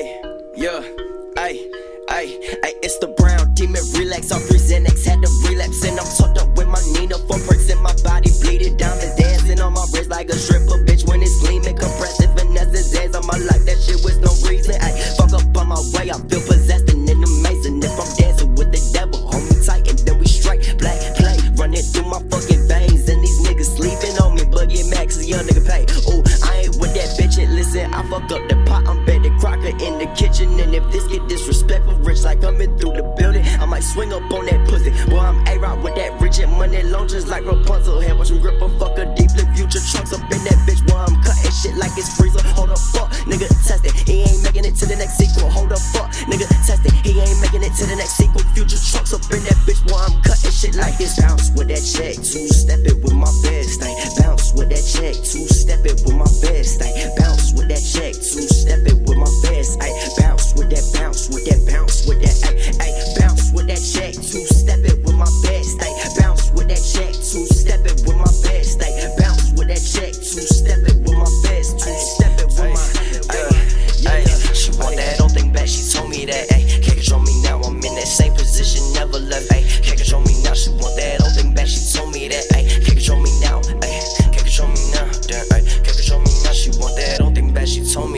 Hey, yeah, hey, hey, hey, it's the brown demon relax. I'm freezing Xanax, had to relapse, and I'm tucked up with my Nina. Four pricks in my body, bleeded diamonds dancing on my wrist like a stripper, bitch. When it's gleaming, compressive finesse is on my life. That shit with no reason. I fuck up on my way, I feel possessed and in amazing. If I'm dancing with the devil, hold me tight and then we strike. black play, running through my fucking veins. And these niggas sleeping on me, but Max is young nigga pay. Ooh, I ain't with that bitch. And listen, I fuck up the pot. I'm if this get disrespectful, rich like I'm in through the building. I might swing up on that pussy. Boy, I'm A-Rock with that rich and money long, just like Rapunzel. Head watch him grip a fucker deeply. Future trunks up in that bitch. Boy, I'm cutting shit like it's Frieza. Hold the fuck, nigga, test it. He ain't making it to the next sequel. Hold the fuck, nigga, test it. He ain't making it to the next sequel. Future trunks up in that bitch. Boy, I'm cutting shit like it's bounce with that check. Two step it with my best thing. Bounce with that check. Two step it with my best thing. Bounce with that check. Two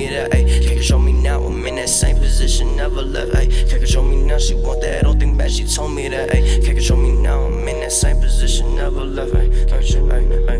me that, ayy. Can't control me now, I'm in that same position, never left, ayy. Can't control me now, she want that, don't think back, she told me that, ayy. Can't control me now, I'm in that same position, never left, ayy. Ay, ay, ay.